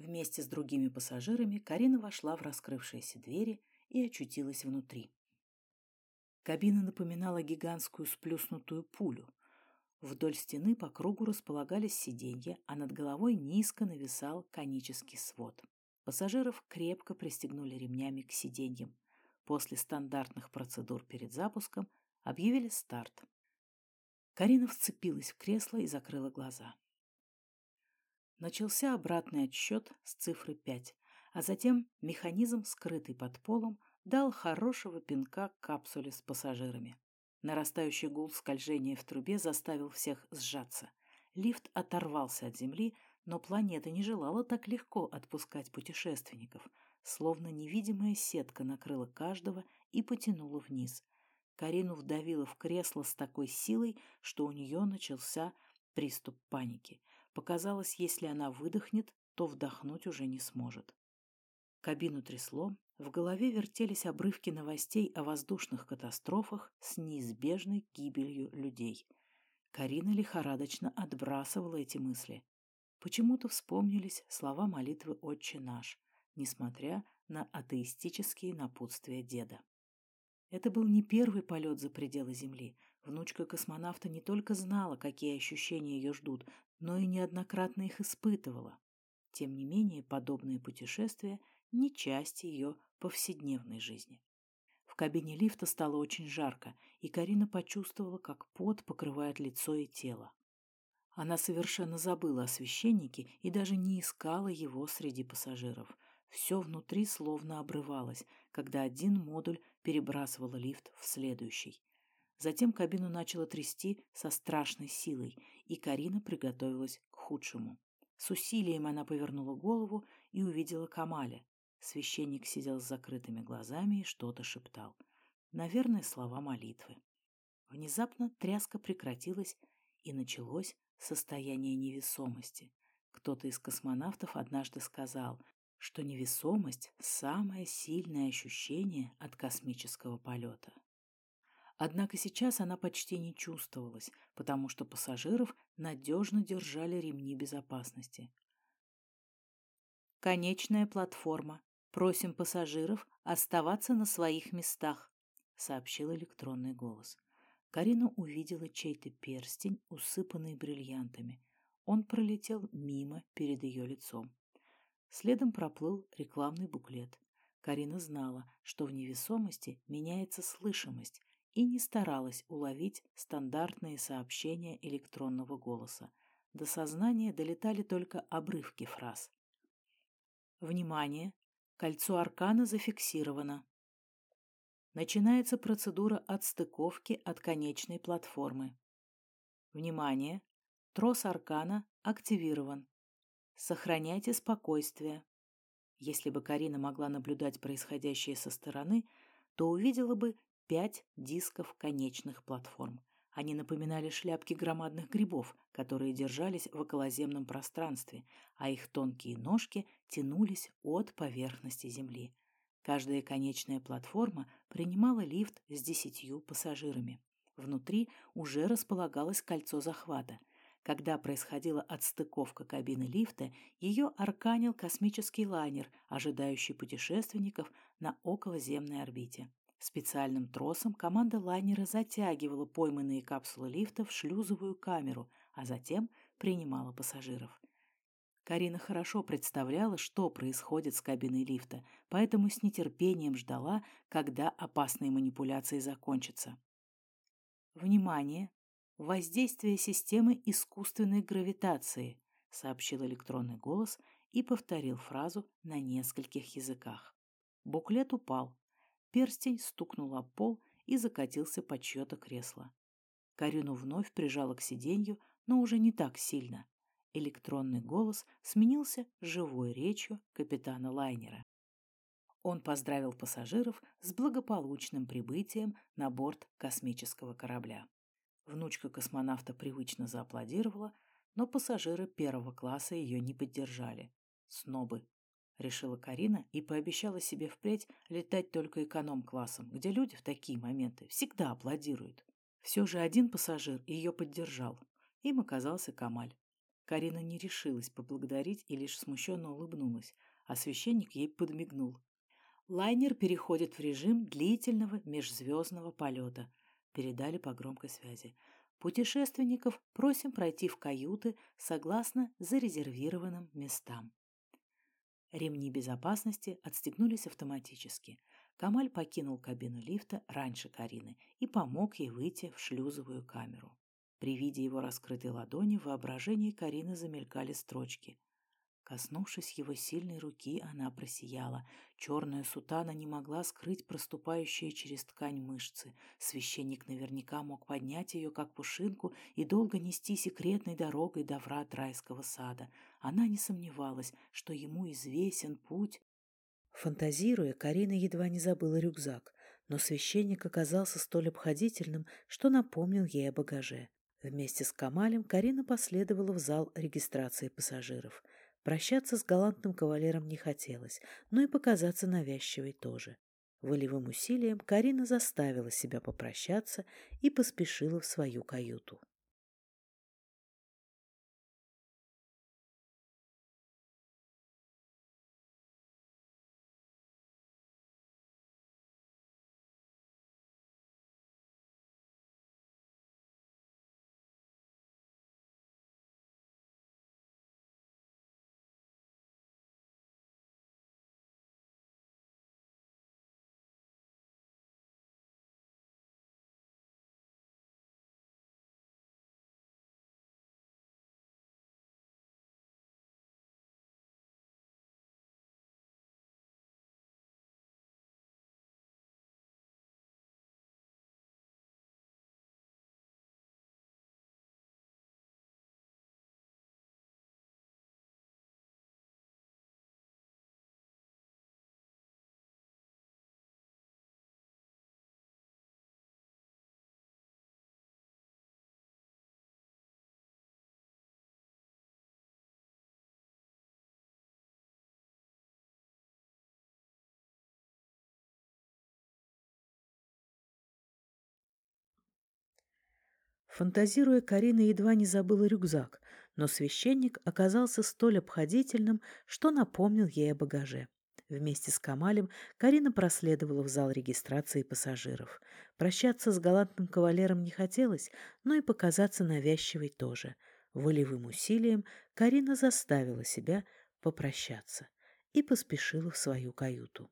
Вместе с другими пассажирами Карина вошла в раскрывшиеся двери и очутилась внутри. Кабина напоминала гигантскую сплюснутую пулю. Вдоль стены по кругу располагались сиденья, а над головой низко нависал конический свод. Пассажиров крепко пристегнули ремнями к сиденьям. После стандартных процедур перед запуском объявили старт. Карина вцепилась в кресло и закрыла глаза. Начался обратный отсчет с цифры 5, а затем механизм, скрытый под полом, дал хорошего пинка капсуле с пассажирами. Нарастающий гул скольжения в трубе заставил всех сжаться. Лифт оторвался от земли, но планета не желала так легко отпускать путешественников, словно невидимая сетка накрыла каждого и потянула вниз. Карину вдавило в кресло с такой силой, что у нее начался приступ паники. Показалось, если она выдохнет, то вдохнуть уже не сможет. Кабину трясло, в голове вертелись обрывки новостей о воздушных катастрофах с неизбежной гибелью людей. Карина лихорадочно отбрасывала эти мысли. Почему-то вспомнились слова молитвы «Отче наш», несмотря на атеистические напутствия деда. Это был не первый полет за пределы Земли. Внучка космонавта не только знала, какие ощущения ее ждут, но и неоднократно их испытывала. Тем не менее, подобные путешествия не часть ее повседневной жизни. В кабине лифта стало очень жарко, и Карина почувствовала, как пот покрывает лицо и тело. Она совершенно забыла о священнике и даже не искала его среди пассажиров. Все внутри словно обрывалось, когда один модуль перебрасывал лифт в следующий. Затем кабину начало трясти со страшной силой, и Карина приготовилась к худшему. С усилием она повернула голову и увидела Камаля. Священник сидел с закрытыми глазами и что-то шептал. Наверное, слова молитвы. Внезапно тряска прекратилась, и началось состояние невесомости. Кто-то из космонавтов однажды сказал, что невесомость – самое сильное ощущение от космического полета. Однако сейчас она почти не чувствовалась, потому что пассажиров надежно держали ремни безопасности. Конечная платформа. Просим пассажиров оставаться на своих местах, сообщил электронный голос. Карина увидела чей-то перстень, усыпанный бриллиантами. Он пролетел мимо перед ее лицом. Следом проплыл рекламный буклет. Карина знала, что в невесомости меняется слышимость, и не старалась уловить стандартные сообщения электронного голоса. До сознания долетали только обрывки фраз. «Внимание! Кольцо аркана зафиксировано. Начинается процедура отстыковки от конечной платформы. Внимание! Трос аркана активирован. Сохраняйте спокойствие. Если бы Карина могла наблюдать происходящее со стороны, то увидела бы пять дисков конечных платформ. Они напоминали шляпки громадных грибов, которые держались в околоземном пространстве, а их тонкие ножки тянулись от поверхности Земли. Каждая конечная платформа принимала лифт с десятью пассажирами. Внутри уже располагалось кольцо захвата. Когда происходила отстыковка кабины лифта, ее арканил космический лайнер, ожидающий путешественников на околоземной орбите. Специальным тросом команда лайнера затягивала пойманные капсулы лифта в шлюзовую камеру, а затем принимала пассажиров. Карина хорошо представляла, что происходит с кабиной лифта, поэтому с нетерпением ждала, когда опасные манипуляции закончатся. «Внимание! Воздействие системы искусственной гравитации», сообщил электронный голос и повторил фразу на нескольких языках. Буклет упал, Перстень стукнул о пол и закатился под чье-то кресло. Карину вновь прижала к сиденью, но уже не так сильно. Электронный голос сменился живой речью капитана лайнера. Он поздравил пассажиров с благополучным прибытием на борт космического корабля. Внучка космонавта привычно зааплодировала, но пассажиры первого класса ее не поддержали. Снобы решила Карина и пообещала себе впредь летать только эконом-классом, где люди в такие моменты всегда аплодируют. Все же один пассажир ее поддержал. Им оказался Камаль. Карина не решилась поблагодарить и лишь смущенно улыбнулась, а священник ей подмигнул. Лайнер переходит в режим длительного межзвездного полета, передали по громкой связи. Путешественников просим пройти в каюты согласно зарезервированным местам. Ремни безопасности отстегнулись автоматически. Камаль покинул кабину лифта раньше Карины и помог ей выйти в шлюзовую камеру. При виде его раскрытой ладони в воображении Карины замелькали строчки. Коснувшись его сильной руки, она просияла. Черная сутана не могла скрыть проступающие через ткань мышцы. Священник наверняка мог поднять ее, как пушинку, и долго нести секретной дорогой до врат райского сада. Она не сомневалась, что ему известен путь. Фантазируя, Карина едва не забыла рюкзак, но священник оказался столь обходительным, что напомнил ей о багаже. Вместе с Камалем Карина последовала в зал регистрации пассажиров – Прощаться с галантным кавалером не хотелось, но и показаться навязчивой тоже. Волевым усилием Карина заставила себя попрощаться и поспешила в свою каюту. Фантазируя, Карина едва не забыла рюкзак, но священник оказался столь обходительным, что напомнил ей о багаже. Вместе с Камалем Карина проследовала в зал регистрации пассажиров. Прощаться с галантным кавалером не хотелось, но и показаться навязчивой тоже. Волевым усилием Карина заставила себя попрощаться и поспешила в свою каюту.